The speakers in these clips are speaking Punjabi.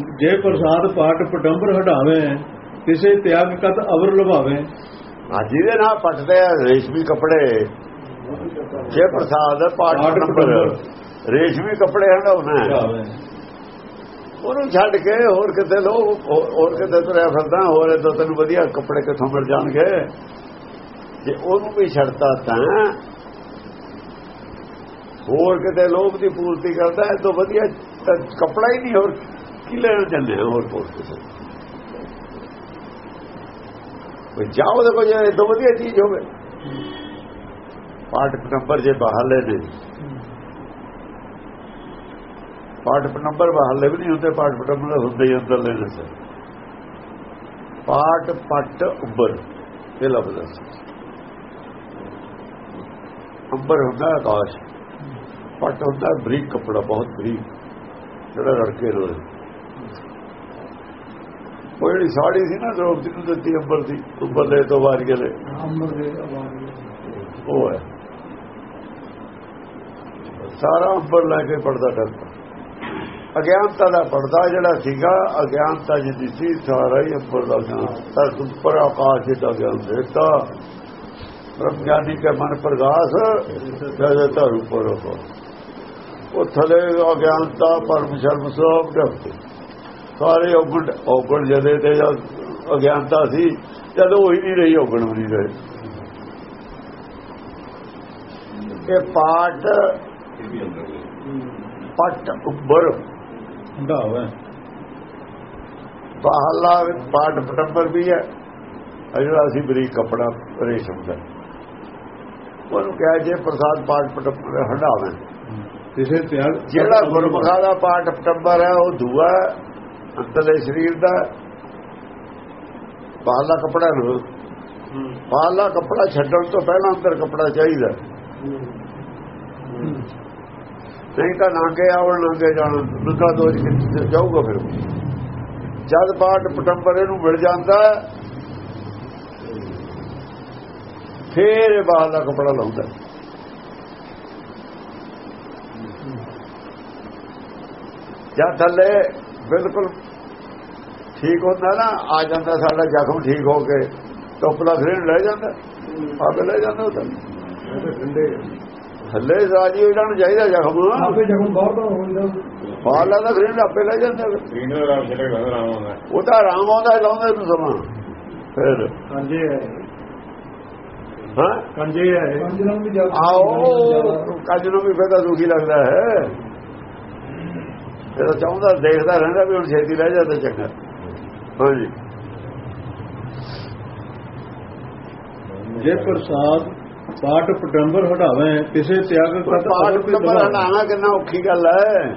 ਜੇ ਪ੍ਰਸਾਦ ਪਾਟ ਪਟੰਬਰ ਹਟਾਵੇ ਕਿਸੇ ਤਿਆਗ ਕਤ ਅਵਰ ਲਭਾਵੇ ਹਾਂ ਜਿਹਦੇ ਨਾਲ ਪੱਟਦੇ ਆ ਰੇਸ਼ਮੀ ਕੱਪੜੇ। ਜੇ ਪ੍ਰਸਾਦ ਪਾਠ ਪਾਠ ਨੰਬਰ। ਰੇਸ਼ਮੀ ਕੱਪੜੇ ਹੰਡਾਉਣਾ ਹੈ। ਹਟਾਵੇ। ਉਹਨੂੰ ਛੱਡ ਕੇ ਹੋਰ ਕਿਤੇ ਲੋਕ ਹੋਰ ਕਿਤੇ ਤੁਰਿਆ ਫਿਰਦਾ ਹੋਰ ਇਦੋਂ ਤੈਨੂੰ ਵਧੀਆ ਕੱਪੜੇ ਕਿੱਥੋਂ ਮਿਲ ਜਾਣਗੇ? ਜੇ ਉਹਨੂੰ ਵੀ ਛੱਡਤਾ ਤਾਂ ਹੋਰ ਕਿਤੇ ਲੋਭ ਦੀ ਪੂਰਤੀ ਕਰਦਾ ਇਹ ਤੋਂ ਵਧੀਆ ਕੱਪੜਾ ਹੀ ਨਹੀਂ ਹੋਰ। ਕੀ ਲੈਣ ਜਾਂਦੇ ਆ ਹੋਰ ਕੋਲ ਕੋਈ ਜਾਓ ਦੇਖੋ ਜੇ ਇਹ ਵਧੀਆ ਚੀਜ਼ ਹੋਵੇ। ਪਾਠ ਨੰਬਰ ਜੇ ਬਾਹਰਲੇ ਨੇ ਪਾਠ ਨੰਬਰ ਬਾਹਰਲੇ ਵੀ ਨਹੀਂ ਹੁੰਦੇ ਪਾਠ ਨੰਬਰ ਹੁੰਦੇ ਹੀ ਅੰਦਰਲੇ ਨੇ ਸਰ ਪਾਠ ਪੱਟ ਉੱਬਰ ਇਹ ਲਫ਼ਜ਼ ਹੈ। ਉੱਬਰ ਹੁੰਦਾ ਆਕਾਸ਼, ਪੱਟ ਹੁੰਦਾ ਬਰੀਕ ਕਪੜਾ, ਬਹੁਤ ਬਰੀਕ, ਜਿਹੜਾ ਰੜਕੇ ਰੋਏ। ਉਹ ਜਿਹੜੀ ਸਾੜੀ ਸੀ ਨਾ ਦਰੋਪਤੀ ਨੂੰ ਦਿੱਤੀ ਅੰਬਰ ਦੀ ਉੱਬਰ ਦੇ ਤੋਂ ਬਾਅਦ ਗਲੇ ਅੰਮ੍ਰਿਤ ਦੇ ਉਹ ਹੈ। ਸਾਰਾ ਅੰਬਰ ਲੈ ਕੇ ਪੜਦਾ ਡਰਦਾ ਅਗਿਆਨਤਾ ਦਾ ਪਰਦਾ ਜਿਹੜਾ ਸੀਗਾ ਅਗਿਆਨਤਾ ਜਿਹਦੀ ਸੀ ਸਾਰਾ ਹੀ ਅੰਬਰ ਦਾ ਗਿਆਨ ਤਰ ਉੱਪਰ ਆਕਾਸ਼ ਦਾ ਗਿਆਨ ਦਿੱਤਾ। ਗਿਆਨੀ ਕੇ ਮਨ ਪ੍ਰਗਾਸ ਜਦ ਧਰ ਉੱਪਰ ਉਹ ਥਲੇ ਅਗਿਆਨਤਾ ਪਰਮ ਸ਼ਰਮ ਸਭ ਡਰਦੇ ਸਾਰੇ ਔਗਣ ਔਗਣ ਜਦੇ ਤੇ ਜਦ ਅਗਿਆਨਤਾ ਸੀ ਜਦ ਉਹ ਹੀ ਨਹੀਂ ਰਹੀ ਔਗਣ ਵੀ ਨਹੀਂ ਰਹੇ। ਇਹ ਪਾਠ ਪੱਟ ਉੱਪਰ। ਹਟਾਵੇ ਬਾਹਲਾ ਪਾਠ ਪਟੰਬਰ ਵੀ ਹੈ ਜਿਹੜਾ ਅਸੀਂ ਬਰੀਕ ਕਪੜਾ ਰੇਸ਼ਮ ਦਾ ਉਹਨੂੰ ਕਿਹਾ ਜੇ ਪ੍ਰਸਾਦ ਪਾਠ ਪਟੰਬਰ ਹਟਾਵੇਂ ਕਿਸੇ ਤਿਆਗ ਜਿਹੜਾ ਗੁਰਮੁਖਾ ਦਾ ਪਾਠ ਪਟੰਬਰ ਹੈ ਉਹ ਦੂਆ ਅੰਦਰਲੇ ਸਰੀਰ ਦਾ ਬਾਹਲਾ ਕਪੜਾ ਨੂੰ। ਬਾਹਲਾ ਕਪੜਾ ਛੱਡਣ ਤੋਂ ਪਹਿਲਾਂ ਅੰਦਰ ਕਪੜਾ ਚਾਹੀਦਾ। ਨਹੀਂ ਤਾਂ ਨਾਂਗੇ ਆਵਣ ਨਾਂਗੇ ਜਾਣ ਨੰਗਾ ਦੋਜ ਕਿੱਥੇ ਜਾਊਗਾ ਫਿਰ। ਜਦ ਪਾਠ ਪਟੰਬਰ ਇਹਨੂੰ ਮਿਲ ਜਾਂਦਾ ਫੇਰ ਇਹ ਬਾਹਰ ਦਾ ਕਪੜਾ ਲਾਉਂਦਾ। ਜਦ ਥੱਲੇ ਬਿਲਕੁਲ। ਠੀਕ ਹੁੰਦਾ ਨਾ ਆ ਜਾਂਦਾ ਸਾਡਾ ਜ਼ਖਮ ਠੀਕ ਹੋ ਕੇ ਟੁੱਪ ਦਾ ਫਿਰ ਲੈ ਜਾਂਦਾ ਆਪੇ ਲੈ ਜਾਂਦਾ ਉਹ ਤਾਂ ਥੱਲੇ ਰਾਜੀ ਹੋ ਜਾਣਾ ਚਾਹੀਦਾ ਜ਼ਖਮ। ਆਪੇ ਜਗਮ ਬਾਹਰ ਤਾਂ ਹੋ ਜਾਂਦਾ। ਬਾਹਲਾ ਦਾ ਫਿਰ ਆਪੇ ਲੈ ਜਾਂਦਾ। ਫਿਰ। ਇਹਨਾਂ ਦਾ ਛੇੜੇ ਦਾ ਆਰਾਮ ਆਉਂਦਾ। ਉਹ ਤਾਂ ਆਰਾਮ ਆਉਂਦਾ ਲਾਉਂਦਾ ਨੂੰ ਸਮਾਂ। ਫਿਰ। ਕੰਜੇ ਹੈ ਹਾਂ ਕੰਜੇ ਹੈ? ਕੰਜੇ ਨਾਲ ਵੀ ਆਓ ਕੱਜ ਨੂੰ ਵੀ ਫੇਰ ਦੁਖੀ ਲੱਗਦਾ ਹੈ। ਤਾਂ ਚਾਹੁੰਦਾ ਦੇਖਦਾ ਰਹਿੰਦਾ ਵੀ ਹੁਣ ਛੇਤੀ ਰਹਿ ਜਾਂਦਾ ਚੰਗਾ। ਹਾਂਜੀ। ਜੇ ਪ੍ਰਸਾਦ ਪਾਟ ਪਟੰਬਰ ਹਟਾਵੇ ਕਿਸੇ ਤਿਆਗ ਕਤ ਪਾਠ ਲਭਾਵੇ ਹਟਾਣਾ ਕਿੰਨਾ ਔਖੀ ਗੱਲ ਹੈ।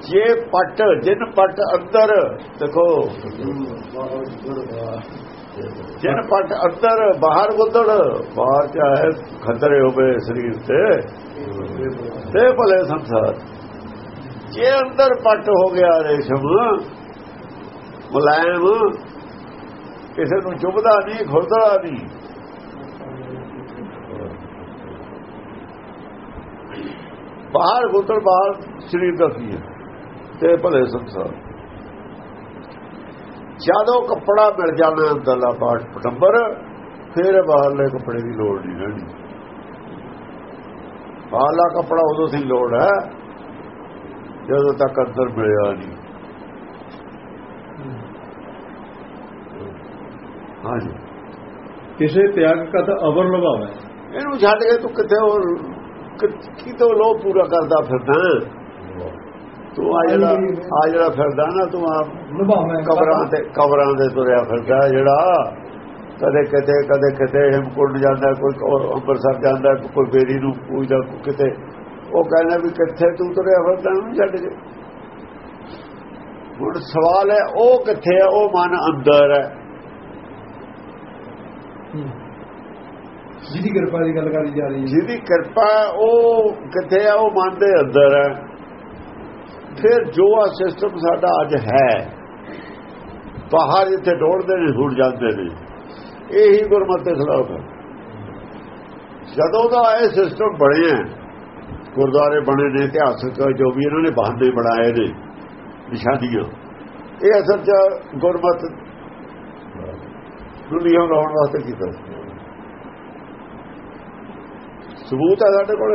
ਜੇ ਪੱਟ ਜਿਨ ਪੱਟ ਅੰਦਰ ਦੇਖੋ। ਜਿਨ ਪੱਟ ਅੰਦਰ ਬਾਹਰ ਗੁੱਦੜ ਬਾਹਰ ਚਾਹੇ ਖਤਰੇ ਹੋਵੇ ਸਰੀਰ ਤੇ ਤੇ ਭਲੇ ਸੰਸਾਰ। ਜੇ ਅੰਦਰ ਪੱਟ ਹੋ ਗਿਆ ਰੇਸ਼ਮ, ਮੁਲਾਇਮ, ਕਿਸੇ ਨੂੰ ਚੁਭਦਾ ਨਹੀਂ ਖੁਰਦਾ ਨਹੀਂ। ਬਾਹਰ ਗੁੱਦੜ ਬਾਹਰ ਸਰੀਰ ਦਾ ਸੀ ਤੇ ਭਲੇ ਸੰਸਾਰ। ਜਦੋਂ ਕੱਪੜਾ ਮਿਲ ਜਾਣਾ ਅੰਦਰਲਾ ਪਾਠ ਪਟੰਬਰ, ਫਿਰ ਬਾਹਰਲੇ ਕੱਪੜੇ ਦੀ ਲੋੜ ਨਹੀਂ ਰਹਿਣੀ ਬਾਹਰਲਾ ਕੱਪੜਾ ਉਦੋਂ ਦੀ ਲੋੜ ਹੈ ਜਦੋਂ ਤੱਕ ਅੰਦਰ ਮਿਲਿਆ ਨਹੀਂ। ਹਾਂਜੀ। ਕਿਸੇ ਤਿਆਗ ਕਤ ਅਵਰ ਲਭਾਵੇ ਇਹਨੂੰ ਛੱਡ ਕੇ ਤੂੰ ਕਿੱਥੇ ਹੋਰ ਕਿਤੋਂ ਲੋ ਪੂਰਾ ਕਰਦਾ ਫਿਰਦਾ? ਤੂੰ ਆ ਜਿਹੜਾ ਆ ਜਿਹੜਾ ਫਿਰਦਾ ਨਾ ਤੂੰ ਆ ਲਭਾਵੇ ਕਬਰਾਂ ਤੇ ਕਬਰਾਂ ਦੇ ਤੁਰਿਆ ਫਿਰਦਾ ਜਿਹੜਾ। ਕਦੇ ਕਿਤੇ ਕਦੇ ਕਿਤੇ ਹਿਮਕੁੰਡ ਜਾਂਦਾ ਕੋਈ ਅੰਮ੍ਰਿਤਸਰ ਜਾਂਦਾ ਕੋਈ ਬੇਰੀ ਨੂੰ ਪੂਜਦਾ ਕਿਤੇ ਉਹ ਕਹਿੰਦਾ ਵੀ ਕਿੱਥੇ ਤੂੰ ਤੁਰਿਆ ਫਿਰਦਾ? ਉਹਨੂੰ ਛੱਡ ਕੇ ਹੁਣ ਸਵਾਲ ਹੈ ਉਹ ਕਿੱਥੇ ਹੈ ਉਹ ਮਨ ਅੰਦਰ ਹੈ। ਜਿਹਦੀ ਕਿਰਪਾ ਦੀ ਗੱਲ ਕਰੀ ਜਾ ਰਹੀ ਹੈ। ਜਿਹਦੀ ਕਿਰਪਾ ਉਹ ਕਿੱਥੇ ਹੈ ਉਹ ਮਨ ਦੇ ਅੰਦਰ ਹੈ। ਫਿਰ ਜੋ ਆ ਸਿਸਟਮ ਸਾਡਾ ਅੱਜ ਹੈ ਬਾਹਰ ਜਿੱਥੇ ਡੋੜਦੇ ਨੇ ਹੁੜ ਜਾਂਦੇ ਨੇ। ਇਹੀ ਗੁਰਮਤਿ ਖਿਲਾਫ ਹੈ ਜਦੋਂ ਦਾ ਇਹ ਸਿਸਟਮ ਬਣਿਆ ਗੁਰਦੁਆਰੇ ਬਣੇ ਨੇ, ਇਤਿਹਾਸਕ ਜੋ ਵੀ ਇਹਨਾਂ ਨੇ ਬਹਾਨੇ ਬਣਾਏ ਨੇ, ਨਿਸ਼ਾਨੀਆਂ। ਇਹ ਅਸਲ ਚ ਗੁਰਮਤ ਦੁਨੀਆ ਲਾਉਣ ਵਾਸਤੇ ਕੀਤਾ ਸਬੂਤ ਹੈ ਸਾਡੇ ਕੋਲ।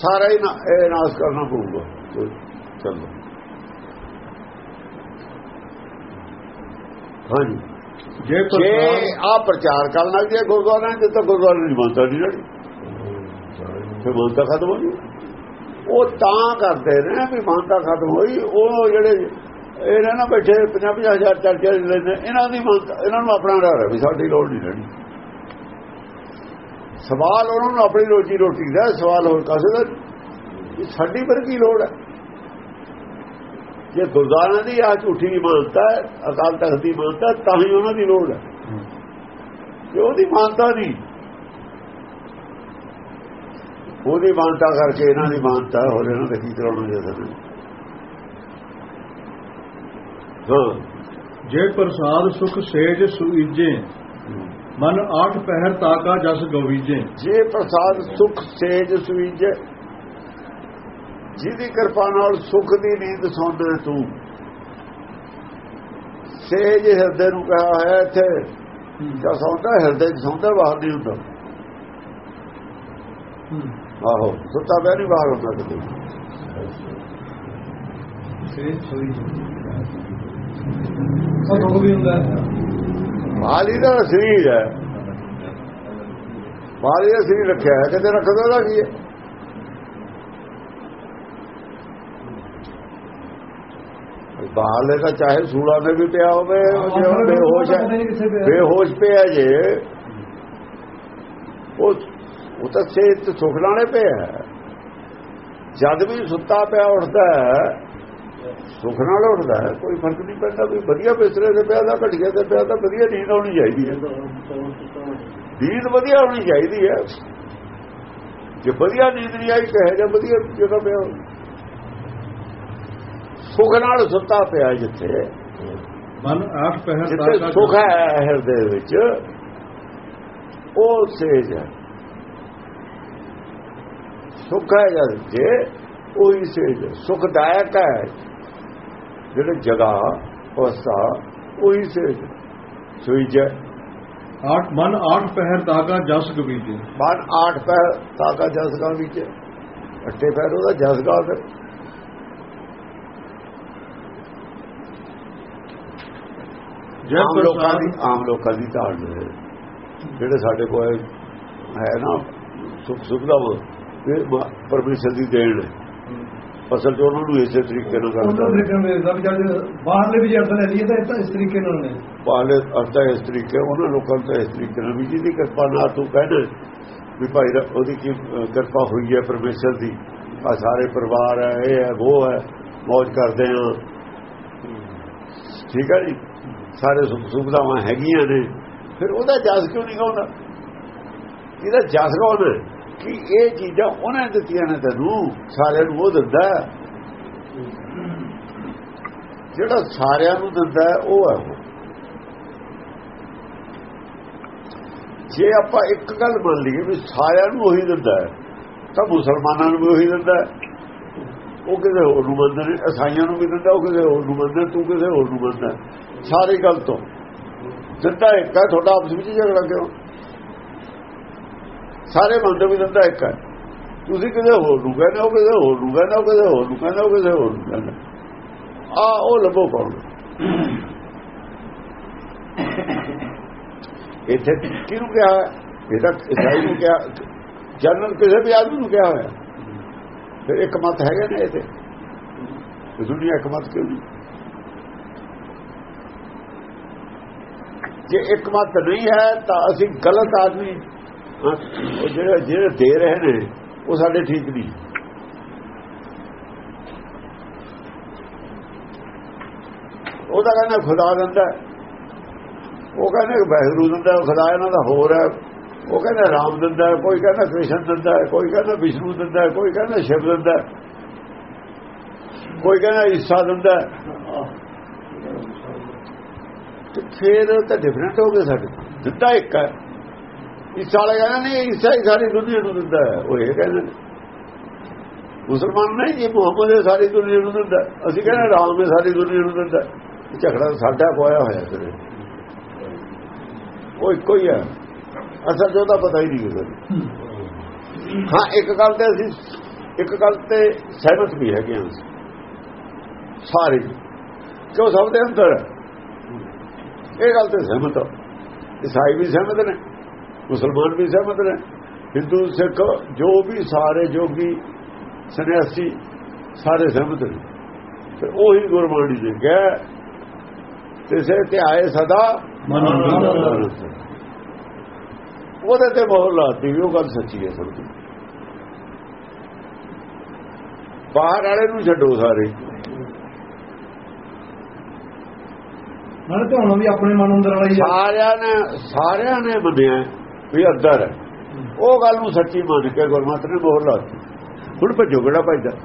ਸਾਰਾ ਹੀ ਨਾ, ਇਹ ਨਾਸ ਕਰਨਾ ਪਊਗਾ। ਚਲੋ। ਹਾਂਜੀ। ਜੇ ਜੇ ਆ ਪ੍ਰਚਾਰ ਕਰਨ ਲੱਗ ਜੇ ਗੁਰਦੁਆਰਾ ਨੇ ਤਾਂ ਗੁਰਦੁਆਰਾ ਨਹੀਂ ਮੰਨਦਾ ਨਹੀਂ ਜਿਹੜੀ। ਫਿਰ ਮੰਨਤਾ ਖਤਮ ਹੋ ਗਈ। ਉਹ ਤਾਂ ਕਰਦੇ ਨੇ ਵੀ ਮੰਨਤਾ ਖਤਮ ਹੋਈ। ਉਹ ਜਿਹੜੇ ਇਹਨਾਂ ਨਾਲ ਬੈਠੇ 50 ਹਜ਼ਾਰ ਚਰਚਾ ਲੈਂਦੇ ਇਹਨਾਂ ਦੀ ਮੰਨਤਾ ਇਹਨਾਂ ਨੂੰ ਆਪਣਾ ਡਰ ਹੈ ਵੀ ਸਾਡੀ ਲੋੜ ਨਹੀਂ ਰਹਿਣੀ। ਸਵਾਲ ਉਹਨਾਂ ਨੂੰ ਆਪਣੀ ਰੋਜੀ ਰੋਟੀ ਦਾ ਸਵਾਲ ਹੋਰ ਕਾਸੇ ਦਾ ਸਾਡੀ ਪਰ ਕੀ ਲੋੜ ਹੈ? ਜੇ ਗੁਰਦੁਆਰਾ ਦੀ ਆ ਝੂਠੀ ਮਾਨਤਾ ਹੈ ਅਕਾਲ ਤਖਤ ਦੀ ਮਾਨਤਾ ਤਾਂ ਹੀ ਉਹਨਾਂ ਦੀ ਲੋੜ ਹੈ। ਜੇ ਉਹਦੀ ਮਾਨਤਾ ਨਹੀਂ ਉਹਦੀ ਮਾਨਤਾ ਕਰਕੇ ਇਹਨਾਂ ਦੀ ਮਾਨਤਾ ਹੋਰ ਇਹਨਾਂ ਦੇ ਕੀ ਕਰਾਉਣਾ ਚਾਹੀਦਾ ਹਾਂ। ਜੇ ਪ੍ਰਸਾਦ ਸੁਖ ਸੇਜ ਸੁਈਜੇ ਮਨ ਆਠ ਪਹਿਰ ਤਾਕਾ ਜਸ ਗਵੀਜੇ। ਜੇ ਪ੍ਰਸਾਦ ਸੁਖ ਸੇਜ ਸੁਈਜੇ ਜਿਹਦੀ ਕਿਰਪਾ ਨਾਲ ਸੁਖ ਦੀ ਨੀਂਦ ਸੌਂਦਾ ਤੂੰ। ਸੇਜ ਹਿਰਦੇ ਨੂੰ ਕਹਾ ਹੋਇਆ ਇੱਥੇ ਜਾਂ ਸੌਂਦਾ ਹਿਰਦੇ ਚ ਸੌਂਦਾ ਬਾਹਰ ਨਹੀਂ ਹੁੰਦਾ। ਆਹੋ ਸੁੱਤਾ ਪਿਆ ਨਹੀਂ ਬਾਹਰ ਹੁੰਦਾ ਕਿਤੇ। ਮਾਲੀ ਦਾ ਸਰੀਰ ਹੈ। ਮਾਲੀ ਦਾ ਸਰੀਰ ਰੱਖਿਆ ਹੈ ਕਿਤੇ ਰੱਖਦਾ ਦਾ ਕੀ ਹੈ? ਬਾਹਲੇ ਤਾਂ ਚਾਹੇ ਸੂਲਾ ਮੇ ਵੀ ਪਿਆ ਹੋਵੇ ਜੇ ਉਹ ਬੇਹੋਸ਼ ਹੈ ਬੇਹੋਸ਼ ਪਿਆ ਜੇ ਉਹ ਉਹ ਤਾਂ ਸੇਤ ਸੁਖ ਲਾਣੇ ਪਿਆ। ਜਦ ਵੀ ਸੁੱਤਾ ਪਿਆ ਉੱਠਦਾ ਹੈ ਸੁਖ ਨਾਲ ਉੱਠਦਾ ਹੈ ਕੋਈ ਫ਼ਰਕ ਨਹੀਂ ਪੈਂਦਾ ਵੀ ਵਧੀਆ ਬਿਸਤਰੇ ਤੇ ਪਿਆ ਦਾ ਘਟੀਆ ਤੇ ਪਿਆ ਤਾਂ ਵਧੀਆ ਨੀਂਦ ਆਉਣੀ ਚਾਹੀਦੀ ਹੈ ਨੀਂਦ ਵਧੀਆ ਹੋਣੀ ਚਾਹੀਦੀ ਹੈ ਜੇ ਵਧੀਆ ਨੀਂਦ ਨਹੀਂ ਆਈ ਕਹੇ ਜਾਂ ਵਧੀਆ ਜਗ੍ਹਾ ਪਿਆ ਹੋਵੇ। ਸੁਖ ਨਾਲ ਸੁੱਤਾ ਪਿਆ ਜਿੱਥੇ। ਮਨ ਆਠ ਪਹਿਰ ਤਾਕਾ ਸੁਖ ਹੈ ਹਿਰਦੇ ਵਿੱਚ ਉਹ ਸੇਜ ਹੈ। ਸੁਖ ਹੈ ਜਦ ਜੇ ਉਹੀ ਸੇਜ। ਸੁਖਦਾਇਕ ਹੈ। ਜਿਹੜੇ ਜਗਾ ਅਵਸਥਾ ਉਹੀ ਸੇਜ ਹੈ। ਸੋਈ ਜੈ ਆਠ ਮਨ ਆਠ ਪਹਿਰ ਤਾਕਾ ਜਸ ਗਵੀਜੇ। ਬਾਣ ਆਠ ਪੈਰ ਤਾਕਾ ਜਸਗਾ ਵਿੱਚ ਅੱਠੇ ਪੈਰ ਉਹਦਾ ਜਸਗਾ ਫਿਰ। ਆਮ ਲੋਕਾਂ ਦੀ ਆਮ ਲੋਕਾਂ ਦੀ ਧਾਰਨ ਹੈ ਜਿਹੜੇ ਸਾਡੇ ਕੋਲ ਹੈ ਨਾ ਸੁਖ ਸੁਖ ਦਾ ਉਹ ਪਰਮੇਸ਼ਰ ਦੀ ਦੇਣ ਹੈ ਅਸਲ ਚ ਉਹਨਾਂ ਨੂੰ ਇਸੇ ਤਰੀਕੇ ਨਾਲ ਉਹਨਾਂ ਕਰਦਾ ਨਾਲ ਜਦ ਜਦ ਬਾਹਰਲੇ ਵੀ ਜਦ ਲੈ ਲਈਏ ਤਾਂ ਇਸ ਤਰੀਕੇ ਨਾਲ ਨੇ। ਪਾਲੇ ਅਰਥਾ ਇਸ ਤਰੀਕੇ ਉਹਨਾਂ ਲੋਕਾਂ ਤੋਂ ਇਸ ਤਰੀਕੇ ਨਾਲ ਵੀ ਜਿਹਦੀ ਕਿਰਪਾ ਨਾਲ ਤੂੰ ਕਹਿੰਦਾ ਵੀ ਭਾਈ ਉਹਦੀ ਕੀ ਕਿਰਪਾ ਹੋਈ ਹੈ ਪਰਮੇਸ਼ਰ ਦੀ। ਆ ਸਾਰੇ ਪਰਿਵਾਰ ਹੈ ਇਹ ਹੈ ਉਹ ਹੈ ਮौज ਕਰਦੇ ਆ ਠੀਕ ਹੈ ਜੀ? ਸਾਰੇ ਸੁੱਖ ਸੁਵਿਧਾਵਾਂ ਹੈਗੀਆਂ ਨੇ, ਫਿਰ ਉਹਦਾ ਜਸ ਕਿਉਂ ਨਹੀਂ ਗਾਉਂਦਾ? ਇਹਦਾ ਜਸ ਗਾਉਂਦਾ ਕਿ ਇਹ ਚੀਜ਼ਾਂ ਉਹਨੇ ਦਿੱਤੀਆਂ ਨੇ ਤੈਨੂੰ, ਸਾਰਿਆਂ ਨੂੰ ਉਹ ਦਿੰਦਾ ਜਿਹੜਾ ਸਾਰਿਆਂ ਨੂੰ ਦਿੰਦਾ ਉਹ ਹੈ ਜੇ ਆਪਾਂ ਇੱਕ ਗੱਲ ਮੰਨ ਲਈਏ ਵੀ ਸਾਰਿਆਂ ਨੂੰ ਉਹੀ ਦਿੰਦਾ ਤਾਂ ਮੁਸਲਮਾਨਾਂ ਨੂੰ ਵੀ ਉਹੀ ਦਿੰਦਾ ਉਹ ਕਿਸੇ ਹੋਰ ਨੂੰ ਮੰਨਦੇ ਨੇ ਇਸਾਈਆਂ ਨੂੰ ਵੀ ਦਿੰਦਾ, ਉਹ ਕਿਸੇ ਹੋਰ ਨੂੰ ਮੰਨਦਾ ਤੂੰ ਕਿਸੇ ਹੋਰ ਨੂੰ ਮੰਨਦਾ ਸਾਰੀ ਗੱਲ ਤੋਂ। ਦਿੰਦਾ ਇੱਕ ਹੈ, ਤੁਹਾਡਾ ਆਪਸ ਵਿੱਚ ਝਗੜਾ ਕਿਉਂ? ਸਾਰੇ ਮੰਨਦੇ ਵੀ ਦਿੰਦਾ ਇੱਕ ਹੈ। ਤੁਸੀਂ ਕਿਸੇ ਹੋਰ ਨੂੰ ਕਹਿੰਦੇ ਹੋ ਕਿਸੇ ਹੋਰ ਨੂੰ ਕਹਿੰਦੇ ਹੋ ਕਿਸੇ ਹੋਰ ਨੂੰ ਕਹਿੰਦੇ ਹੋ ਕਿਸੇ ਹੋਰ ਨੂੰ ਕਹਿੰਦੇ ਆ, ਉਹ ਲੱਭੋ ਕੌਣ? ਇੱਥੇ ਕਿਹਨੂੰ ਕਿਹਾ ਹੈ? ਇਹ ਤਾਂ ਇਸਾਈ ਨੂੰ ਕਿਹਾ। ਜਨਰਲ ਕਿਸੇ ਵੀ ਆਦਮੀ ਨੂੰ ਕਿਹਾ ਹੋਇਆ। ਫਿਰ ਇੱਕ ਮਤ ਹੈਗਾ ਨੇ ਇੱਥੇ। ਤੇ ਦੁਨੀਆ ਇੱਕ ਮਤ ਕਿਉਂ ਨਹੀਂ? ਜੇ ਇੱਕ ਮਤ ਨਹੀਂ ਹੈ, ਤਾਂ ਅਸੀਂ ਗਲਤ ਆਦਮੀ ਉਹ ਜਿਹੜੇ ਜਿਹੜੇ ਦੇ ਰਹੇ ਨੇ, ਉਹ ਸਾਡੇ ਠੀਕ ਨਹੀਂ। ਉਹਦਾ ਕਹਿੰਦਾ ਖੁਦਾ ਦਿੰਦਾ ਉਹ ਕਹਿੰਦੇ ਬਹਿਰੂ ਦਿੰਦਾ ਖੁਦਾ ਇਹਨਾਂ ਦਾ ਹੋਰ ਹੈ। ਉਹ ਕਹਿੰਦਾ ਰਾਮ ਦਿੰਦਾ ਕੋਈ ਕਹਿੰਦਾ ਕ੍ਰਿਸ਼ਨ ਦਿੰਦਾ ਕੋਈ ਕਹਿੰਦਾ ਵਿਸ਼ਨੂੰ ਦਿੰਦਾ ਕੋਈ ਕਹਿੰਦਾ ਸ਼ਿਵ ਦਿੰਦਾ ਕੋਈ ਕਹਿੰਦਾ ਈਸਾ ਦਿੰਦਾ ਫਿਰ ਤਾਂ ਡਿਫਰੈਂਟ ਹੋ ਗਏ ਸਾਡੇ ਦਿੱਤਾ ਇੱਕ ਹੈ। ਈਸਾ ਵਾਲੇ ਕਹਿੰਦੇ ਨੇ ਈਸਾ ਹੀ ਸਾਰੀ ਦੁਨੀਆ ਨੂੰ ਦਿੰਦਾ ਹੈ। ਉਹ ਇਹ ਕਹਿੰਦੇ ਨੇ। ਮੁਸਲਮਾਨ ਨਹੀਂ ਜੀ, ਮੁਹੰਮਦ ਇਹ ਸਾਰੀ ਦੁਨੀਆ ਨੂੰ ਦਿੰਦਾ ਅਸੀਂ ਕਹਿੰਦੇ ਰਾਮ ਇਹ ਸਾਰੀ ਦੁਨੀਆ ਨੂੰ ਦਿੰਦਾ ਝਗੜਾ ਸਾਡਾ ਕੋਇਆ ਹੋਇਆ ਤੇਰੇ ਉਹ ਇੱਕੋ ਹੀ ਹੈ। ਅਸਲ ਜੋ ਤਾਂ ਪਤਾ ਹੀ ਨਹੀਂ ਕਿਸੇ ਨੂੰ। ਹਾਂ, ਇੱਕ ਗੱਲ ਤੇ ਅਸੀਂ, ਇੱਕ ਗੱਲ ਤੇ ਸਹਿਮਤ ਵੀ ਹੈਗੇ ਹਾਂ ਅਸੀਂ। ਸਾਰੇ। ਕਿਉਂ ਸਭ ਦੇ ਅੰਦਰ? ਹੈ। ਇਹ ਗੱਲ ਤੇ ਸਹਿਮਤ ਆ। ਈਸਾਈ ਵੀ ਸਹਿਮਤ ਨੇ, ਮੁਸਲਮਾਨ ਵੀ ਸਹਿਮਤ ਨੇ, ਹਿੰਦੂ, ਸਿੱਖ, ਜੋ ਵੀ, ਸਾਰੇ ਜੋਗੀ, ਸੰਨਿਆਸੀ, ਸਾਰੇ ਸਹਿਮਤ ਨੇ। ਤੇ ਉਹੀ ਗੁਰਬਾਣੀ ਦੇ ਗਏ ਤਿਸੇ ਤੇ ਆਏ ਸਦਾ ਉਹਦੇ ਤੇ ਮੋਹਰ ਲਾਤੀ ਵੀ ਉਹ ਗੱਲ ਸੱਚੀ ਹੈ ਸਭ ਦੀ ਬਾਹਰ ਵਾਲੇ ਨੂੰ ਛੱਡੋ ਸਾਰੇ। ਨਾਲੇ ਤੇ ਵੀ ਆਪਣੇ ਮਨ ਅੰਦਰ ਵਾਲਾ ਹੀ ਸਾਰਿਆਂ ਨੇ ਸਾਰਿਆਂ ਨੇ ਮੰਨਿਆ ਵੀ ਅੰਦਰ ਹੈ। ਉਹ ਗੱਲ ਨੂੰ ਸੱਚੀ ਮੰਨ ਕੇ ਗੁਰਮਤਿ ਨੇ ਮੋਹਰ ਲਾਤੀ। ਹੁਣ ਭੱਜੋ ਕਿਹੜਾ ਭੱਜਦਾ।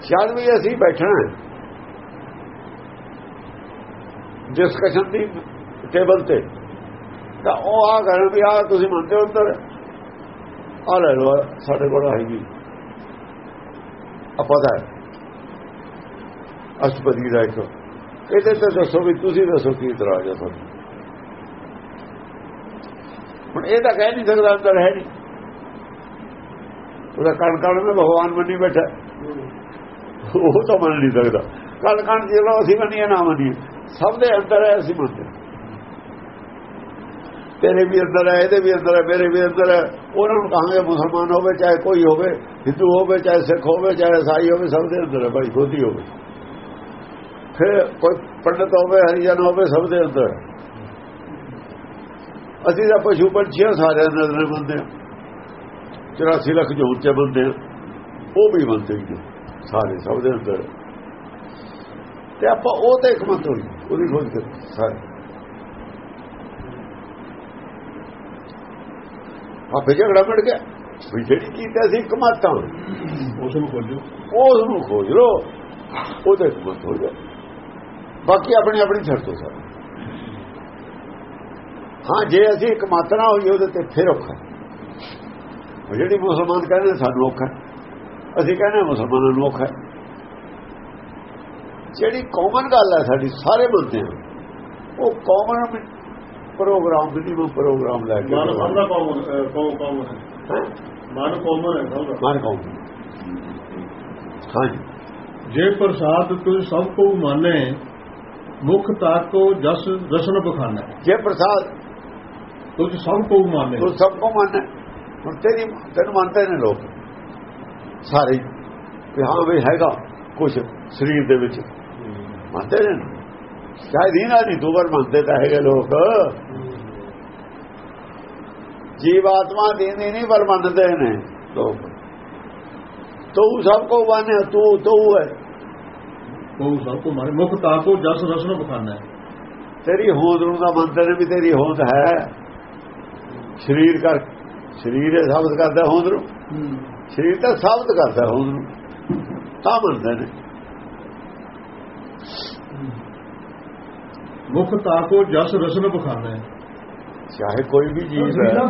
ਸ਼ਾਇਦ ਵੀ ਅਸੀਂ ਬੈਠਣਾ ਡਿਸਕਸ਼ਨ ਦੀ ਟੇਬਲ ਤੇ, ਤਾਂ ਉਹ ਆ ਕਰਨ ਵੀ ਆ ਤੁਸੀਂ ਮੰਨਦੇ ਹੋ ਅੰਦਰ? ਆ ਲੈ ਲਓ ਸਾਡੇ ਕੋਲ ਹੈਗੀ ਆਪਾਂ ਦਾ ਅਸ਼ਪਦੀ ਦਾ ਇੱਕ ਇਹਦੇ ਤੇ ਦੱਸੋ ਵੀ ਤੁਸੀਂ ਦੱਸੋ ਕੀ ਇਤਰਾਜ਼ ਹੈ ਤੁਹਾਨੂੰ ਹੁਣ ਇਹ ਤਾਂ ਕਹਿ ਨਹੀਂ ਸਕਦਾ ਅੰਦਰ ਹੈ ਨਹੀਂ। ਉਹਦਾ ਕਣ ਕਣ ਵਿੱਚ ਭਗਵਾਨ ਮੰਨੀ ਬੈਠਾ। ਉਹ ਤਾਂ ਮੰਨ ਨਹੀਂ ਸਕਦਾ। ਕਣ ਕਣ ਜਿਹੜਾ ਅਸੀਂ ਮੰਨੀਏ, ਨਾ ਮੰਨੀਏ। ਸਭ ਦੇ ਅੰਦਰ ਹੈ, ਅਸੀਂ ਮੰਨਦੇ ਤੇਰੇ ਵੀ ਅੰਦਰ ਹੈ, ਇਹਦੇ ਵੀ ਅੰਦਰ ਹੈ, ਮੇਰੇ ਵੀ ਅੰਦਰ ਹੈ। ਉਹਨਾਂ ਨੂੰ ਕਹਾਂਗੇ ਮੁਸਲਮਾਨ ਹੋਵੇ, ਚਾਹੇ ਕੋਈ ਹੋਵੇ, ਹਿੰਦੂ ਹੋਵੇ, ਚਾਹੇ ਸਿੱਖ ਹੋਵੇ, ਚਾਹੇ ਈਸਾਈ ਹੋਵੇ, ਸਭ ਦੇ ਅੰਦਰ ਹੈ, ਭਾਈ, ਖੋਦੀ ਹੋਵੇ। ਫਿਰ ਕੋਈ ਪੰਡਤ ਹੋਵੇ ਹਰੀਜਨ ਹੋਵੇ ਸਭ ਦੇ ਅੰਦਰ। ਅਸੀਂ ਤਾਂ ਪਸ਼ੂ ਪੰਛੀਆਂ ਸਾਰਿਆਂ ਦੇ ਅੰਦਰ ਬੰਦੇ ਹਾਂ। 84 ਲੱਖ ਜੋ ਉੱਚੇ ਬੰਦੇ ਉਹ ਵੀ ਬੰਦੇ ਹੀ ਸਾਰੇ ਸਭ ਦੇ ਅੰਦਰ। ਤੇ ਆਪਾਂ ਉਹ ਤੇ ਇੱਕ ਮਤ ਹੋਈ ਉਹਦੀ ਖੋਜ ਕਰ ਸਾਰੇ। ਆਪੇ ਝਗੜਾ ਮਿਟ ਗਿਆ। ਵੀ ਜਿਹੜੀ ਚੀਜ਼ ਅਸੀਂ ਇੱਕ ਮਤ ਹਾਂ। ਉਸ ਨੂੰ ਖੋਜੋ। ਉਸ ਨੂੰ ਖੋਜ ਲੋ ਉਹਦੇ ਇੱਕ ਮਤ ਹੋ ਜਾ ਬਾਕੀ ਆਪਣੀ ਆਪਣੀ ਛੱਡ ਦੋ ਸਾਰੇ। ਹਾਂ ਜੇ ਅਸੀਂ ਇੱਕ ਮਤ ਨਾ ਹੋਈ ਉਹਦੇ ਤੇ ਫਿਰ ਔਖਾ ਉਹ ਜਿਹੜੀ ਮੁਸਲਮਾਨ ਕਹਿੰਦੇ ਸਾਨੂੰ ਔਖਾ ਅਸੀਂ ਕਹਿੰਦੇ ਮੁਸਲਮਾਨਾਂ ਨੂੰ ਔਖਾ ਜਿਹੜੀ ਕਾਮਨ ਗੱਲ ਹੈ ਸਾਡੀ ਸਾਰੇ ਮੰਨਦੇ ਹਾਂ। ਉਹ ਕਾਮਨ ਪ੍ਰੋਗਰਾਮ ਮਿਨੀਮਮ ਪ੍ਰੋਗਰਾਮ ਲੈ ਕੇ ਮਨ ਸਭ ਦਾ ਕੌਮ ਕੌਮ ਕੌਮ ਹੈ। ਹੈਂ? ਮਨ ਕੌਮ ਹੈ ਮਨ ਹਾਂਜੀ। ਜੇ ਪ੍ਰਸਾਦ ਤੁਝ ਸਭ ਕੋ ਮਾਨੇ ਮੁਖ ਤਾਕੋ ਜਸ ਰਸਨ ਬਖਾਨਾ ਜੇ ਪ੍ਰਸਾਦ ਤੁਝ ਸਭ ਕੋ ਮਾਨੇ। ਤੂੰ ਸਭ ਕੋ ਮੰਨਦਾ ਹੁਣ ਤੇਰੀ ਤੈਨੂੰ ਮੰਨਦੇ ਨੇ ਲੋਕ। ਸਾਰੇ। ਵੀ ਹਾਂ ਵੀ ਹੈਗਾ ਕੁਝ ਸਰੀਰ ਦੇ ਵਿੱਚ। ਮੰਨਦੇ ਨੇ। ਸ਼ਾਇਦ ਹੀ ਨਾ ਨਹੀਂ ਦੋ ਵਾਰ ਮੰਨਦੇ ਤਾਂ ਹੈਗੇ ਲੋਕ। ਜੀਵਾਤਮਾ ਦੀ ਨਹੀਂ ਨਹੀਂ ਪਰ ਮੰਨਦੇ ਨੇ ਲੋਕ। ਤੂੰ ਸਭ ਕੋ ਮੰਨੇ ਤੂੰ ਤੂੰ ਹੈ। ਕੋ ਸਭ ਕੋ ਮਾਨੇ ਮੁਖ ਤਾਕੋ ਜਸ ਰਸਨ ਬਖਾਨਾ ਤੇਰੀ ਹੋਂਦ ਨੂੰ ਤਾਂ ਮੰਨਦੇ ਨੇ ਵੀ ਤੇਰੀ ਹੋਂਦ ਹੈ। ਸਰੀਰ ਕਰ ਸਰੀਰ ਇਹ ਸਾਬਤ ਕਰਦਾ ਹੋਂਦ ਨੂੰ। ਸਰੀਰ ਤਾਂ ਸਾਬਤ ਕਰਦਾ ਹੋਂਦ ਨੂੰ। ਤਾਂ ਮੰਨਦੇ ਨੇ। ਮੁਖ ਤਾਕੋ ਜਸ ਰਸਨ ਬਖਾਨਾ ਚਾਹੇ ਕੋਈ ਵੀ ਜੀਵ ਹੈ। ਫਿਰ ਤਾਂ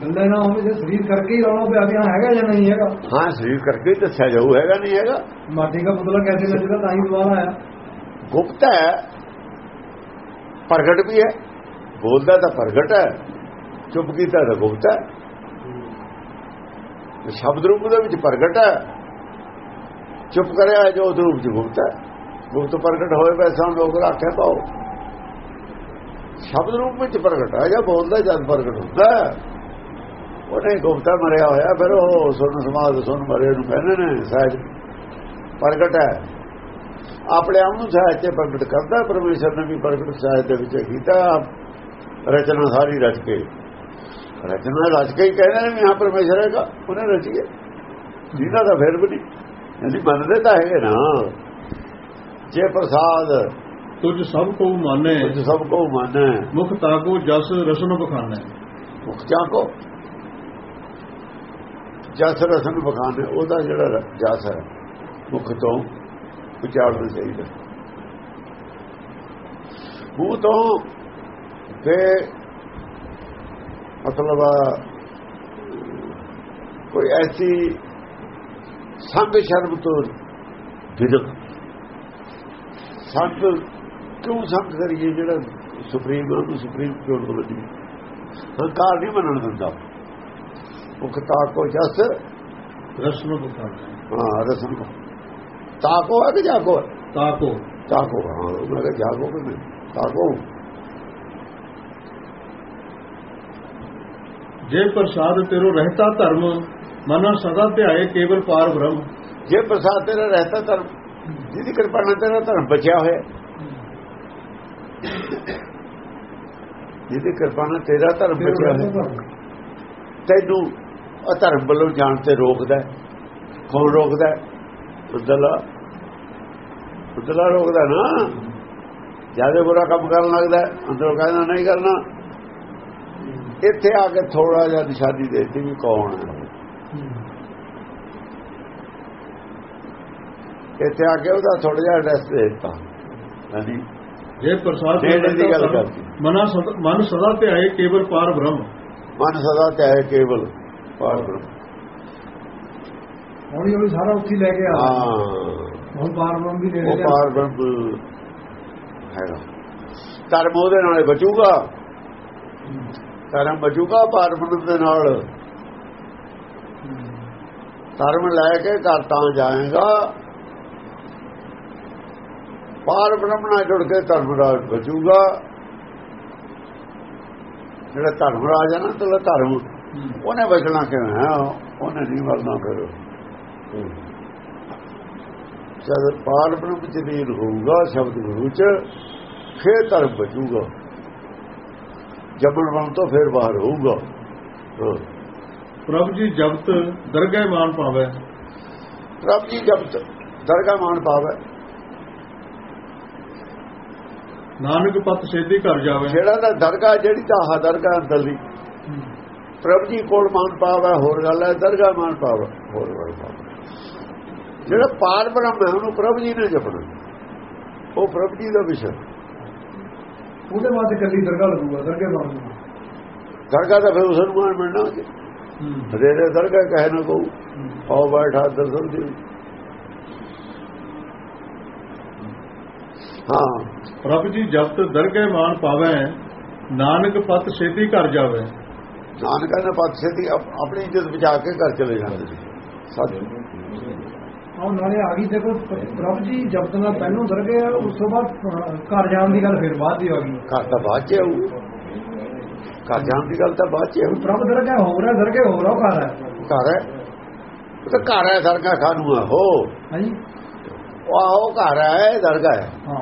ਗੱਲੇ ਨਾ ਹੋਵੇ ਜੇ ਸਰੀਰ ਕਰਕੇ ਹੀ ਰੌਣਾ ਪਿਆ ਵੀ ਹੈਗਾ ਜਾਂ ਨਹੀਂ ਹੈਗਾ। ਹਾਂ ਸਰੀਰ ਕਰਕੇ ਦੱਸਿਆ ਜਾਊ ਹੈਗਾ ਨਹੀਂ ਹੈਗਾ। ਮਾਟੀ ਦਾ ਪੁਤਲਾ ਕੈਸੇ ਲੱਗਦਾ ਤਾਂ ਹੀ ਸਵਾਲ ਆਇਆ। ਗੁਪਤ ਹੈ ਪ੍ਰਗਟ ਵੀ ਹੈ। ਬੋਲਦਾ ਤਾਂ ਪ੍ਰਗਟ ਹੈ ਚੁੱਪ ਕੀਤਾ ਤਾਂ ਗੁਪਤ ਹੈ। ਸ਼ਬਦ ਰੂਪ ਦੇ ਵਿੱਚ ਪ੍ਰਗਟ ਹੈ। ਚੁੱਪ ਕਰਿਆ ਜੋ ਰੂਪ ਚ ਗੁਪਤ ਹੈ। ਗੁਪਤ ਪ੍ਰਗਟ ਹੋਏ ਵੈਸਾ ਲੋਕ ਰੱਖਿਆ ਪਾਓ। ਸ਼ਬਦ ਰੂਪ ਵਿੱਚ ਪ੍ਰਗਟ ਆ ਜਾਂ ਬੋਲਦਾ ਜਦ ਪ੍ਰਗਟ ਹੁੰਦਾ ਉਹਨੇ ਗੁਪਤਾ ਮਰਿਆ ਹੋਇਆ, ਫਿਰ ਉਹ ਸੁਣ ਸਮਾਦ ਸੁਣ ਮਰੇ ਨੂੰ ਕਹਿੰਦੇ ਨੇ, ਸਹਿਜ ਪ੍ਰਗਟ ਹੈ। ਆਪਣੇ ਆਪ ਨੂੰ ਸਹਿਜ ਤੇ ਪ੍ਰਗਟ ਕਰਦਾ, ਪਰਮੇਸ਼ਰ ਨੇ ਵੀ ਪ੍ਰਗਟ ਸਹਿਜ ਦੇ ਵਿੱਚ ਕੀਤਾ। ਰਚਨਾ ਸਾਰੀ ਰਚ ਕੇ। ਰਚਨਾ ਰਚ ਕੇ ਹੀ ਕਹਿੰਦੇ ਨੇ ਵੀ ਹਾਂ, ਪਰਮੇਸ਼ਰ ਹੈਗਾ, ਉਹਨੇ ਰਚੀ ਹੈ। ਜਿਹਦਾ ਤਾਂ ਫਿਰ ਵੀ ਨਹੀਂ। ਅਸੀਂ ਮੰਨਦੇ ਤਾਂ ਹੈਗੇ ਨਾ। ਜੇ ਪ੍ਰਸਾਦ ਤੁਝ ਸਭ ਕੋ ਮਾਨੇ। ਕੁਝ ਸਭ ਕੋ ਮੰਨ। ਮੁਖ ਤਾਕੋ ਜਸ ਰਸਨ ਬਖਾਨਾ। ਮੁਖਤਿਆਂ ਕੋ ਜਸ ਰਸਨ ਬਖਾਨ ਉਹਦਾ ਜਿਹੜਾ ਜਸ ਹੈ ਮੁਖ ਤੋਂ ਉਚਾਰਨਾ ਚਾਹੀਦਾ। ਮੂੰਹ ਤੋਂ ਤੇ ਮਤਲਬ ਕੋਈ ਐਸੀ ਸੰਗ ਸ਼ਰਮ ਤੋਂ ਵਿਦਕ ਸੰਗ ਕਿਉਂ ਸੰਗ ਕਰੀਏ ਜਿਹੜਾ ਸੁਪਰੀਮ ਨੂੰ ਸੁਪਰੀਮ ਕੋਰਟ ਤੋਂ ਲੱਗੀ ਹੰਕਾਰ ਨਹੀਂ ਮੰਨਣ ਦਿੰਦਾ ਉਹ ਕਤਾ ਕੋ ਜਸ ਰਸਮ ਬਖਾਨ ਹਾਂ ਰਸਮ ਕੋ ਤਾਕੋ ਹੈ ਕਿ ਜਾਗੋ ਹੈ ਤਾਕੋ ਤਾਕੋ ਹਾਂ ਮੈਂ ਕਿਹਾ ਜਾਗੋ ਕਿ ਨਹੀਂ ਤਾਕੋ ਜੇ ਪ੍ਰਸਾਦ ਤੇਰੋ ਰਹਿਤਾ ਧਰਮ ਮਨ ਸਦਾ ਧਿਆਏ ਕੇਵਲ ਪਾਰ ਬ੍ਰਹਮ ਜੇ ਪ੍ਰਸਾਦ ਤੇਰਾ ਰਹਿਤਾ ਧਰਮ ਜਿਹਦੀ ਕਿਰਪਾ ਨਾਲ ਤੇਰਾ ਧਰਮ ਬਚਿਆ ਹੋਇਆ ਜਿਹਦੀ ਕਿਰਪਾ ਨਾਲ ਤੇਰਾ ਧਰਮ ਬਚਿਆ ਹੋਇਆ। ਤੈਨੂੰ ਅਧਰਮ ਵੱਲੋਂ ਜਾਣ ਤੇ ਰੋਕਦਾ ਹੈ। ਕੌਣ ਰੋਕਦਾ ਹੈ? ਉਦਲਾ। ਉਦਲਾ ਰੋਕਦਾ ਨਾ। ਜ਼ਿਆਦਾ ਬੁਰਾ ਕੰਮ ਕਰਨ ਲੱਗਦਾ ਹੈ, ਅੰਦਰੋਂ ਕਹਿੰਦਾ ਨਹੀਂ ਕਰਨਾ। ਇੱਥੇ ਆ ਕੇ ਥੋੜਾ ਜਿਹਾ ਨਿਸ਼ਾਨੀ ਦੇਤੀ ਵੀ ਕੌਣ ਹੈ। ਇੱਥੇ ਆ ਕੇ ਉਹਦਾ ਥੋੜਾ ਜਿਹਾ ਐਡਰੈਸ ਦੇ ਦਿੱਤਾ। ਹਾਂਜੀ ਜੇ ਪ੍ਰਸਾਦ ਦੀ ਗੱਲ ਕਰਦੀ। ਮਨ ਸਦਾ ਮਨ ਸਦਾ ਧਿਆਏ ਕੇਵਲ ਪਾਰ ਬ੍ਰਹਮ। ਮਨ ਸਦਾ ਚਾਹੇ ਕੇਵਲ ਪਾਰ ਬ੍ਰਹਮ। ਹੌਲੀ ਹੌਲੀ ਸਾਰਾ ਉੱਥੇ ਲੈ ਕੇ ਆ। ਹਾਂ। ਹੁਣ ਪਾਰਬ੍ਰਹਮ ਵੀ ਨੇੜੇ ਉਹ। ਪਾਰ ਬ੍ਰਹਮ ਹੈਗਾ। ਧਰਮ ਉਹਦੇ ਨਾਲ ਬਚੂਗਾ। ਧਰਮ ਬਚੂਗਾ ਪਾਰ ਬ੍ਰਹਮ ਦੇ ਨਾਲ। ਧਰਮ ਲੈ ਕੇ ਘਰ ਤਾਂ ਜਾਏਗਾ। ਪਾਰ ਬ੍ਰਹਮ ਨਾਲ ਜੁੜ ਕੇ ਧਰਮ ਰਾਜ ਬਚੂਗਾ। ਜਿਹੜਾ ਧਰਮ ਰਾਜ ਹੈ ਨਾ ਤੇ ਧਰਮ। ਉਹਨੇ ਬਚਣਾ ਕਿਵੇਂ ਹੈ ਉਹਨੇ ਨਹੀਂ ਮਰਨਾ ਫਿਰ। ਜਦ ਪਾਰ ਬ੍ਰਹਮ ਚ ਲੀਨ ਹੋਊਗਾ ਸ਼ਬਦ ਗੁਰੂ ਚ ਫੇਰ ਧਰਮ ਬਚੂਗਾ। ਜਬਰ ਬਣ ਤੋਂ ਫੇਰ ਬਾਹਰ ਹੋਊਗਾ। ਪ੍ਰਭ ਜੀ ਜਬਤ ਦਰਗਹਿ ਮਾਨ ਪਾਵੇ। ਰੱਬ ਜੀ ਜਬ ਤ- ਦਰਗਾਹ ਮਾਨ ਪਾਵੇ। ਨਾਨਕ ਪਤ ਸੇਧੀ ਘਰ ਜਾਵੇ। ਜਿਹੜਾ ਦਾ ਦਰਗਾਹ ਜਿਹੜੀ ਤਾਂ ਆਹ ਦਰਗਾਹ ਅੰਦਰਲੀ ਪ੍ਰਭ ਜੀ ਕੋਲ ਮਾਨ ਪਾਵੇ ਹੋਰ ਗੱਲ ਹੈ ਦਰਗਾਹ ਮਾਨ ਪਾਵੇ ਹੋਰ ਗੱਲ ਜਿਹੜਾ ਪਾਰ ਬ੍ਰਹਮ ਹੈ ਉਹਨੂੰ ਪ੍ਰਭ ਜੀ ਨੇ ਜਪਣਾ। ਉਹ ਪ੍ਰਭ ਜੀ ਦਾ ਵਿਸ਼ਾ ਉਹਦੇ ਵਾਸਤੇ ਕੱਲੀ ਦਰਗਾਹ ਲੱਗੂਗਾ ਦਰਗਾਹ ਮਾਰੂ ਦਰਗਾਹ ਦਾ ਫਿਰ ਉਸ ਨੂੰ ਮਾਨ ਮਿਲਣਾ ਰੇ ਰੇ ਦਰਗਾਹ ਕਹੇ ਨਾ ਕੋ ਆਓ ਬੈਠਾ ਦਰਸ਼ਨ ਦੀ। ਹਾਂ। ਪ੍ਰਭ ਜੀ ਜਬਤ ਦਰਗਹਿ ਮਾਨ ਪਾਵੇ ਨਾਨਕ ਪਤ ਸੇਧੀ ਘਰ ਜਾਵੇ। ਨਾਨਕਾ ਨੇ ਪਾਸੇ ਦੀ ਆਪਣੀ ਇੱਜ਼ਤ ਬਚਾ ਕੇ ਘਰ ਚਲੇ ਜਾਂਦੇ ਸੀ ਸਾਡੇ ਆਹ ਨਾਲੇ ਆ ਗਈ ਦੇਖੋ ਪ੍ਰਭ ਜੀ ਜਬਤ ਨਾਲ ਪਹਿਲੋਂ ਦਰਗਾਹ ਆ, ਉਸ ਤੋਂ ਬਾਅਦ ਘਰ ਜਾਣ ਦੀ ਗੱਲ ਫਿਰ ਬਾਅਦ ਦੀ ਆ ਗਈ। ਘਰ ਤਾਂ ਬਾਅਦ ਚ ਆਊ। ਘਰ ਜਾਣ ਦੀ ਗੱਲ ਤਾਂ ਬਾਅਦ ਚ ਆਊ। ਪ੍ਰਭ ਦਰਗਾਹ ਹੋ ਰਿਹਾ ਦਰਗਾਹ ਹੋ ਰਿਹਾ ਘਰ ਹੈ। ਘਰ ਹੈ। ਉਹ ਤਾਂ ਘਰ ਹੈ ਦਰਗਾਹ ਖਾਨੂ ਹੈ ਹਾਂਜੀ। ਉਹ ਆਹੋ ਘਰ ਹੈ ਦਰਗਾਹ ਹਾਂ।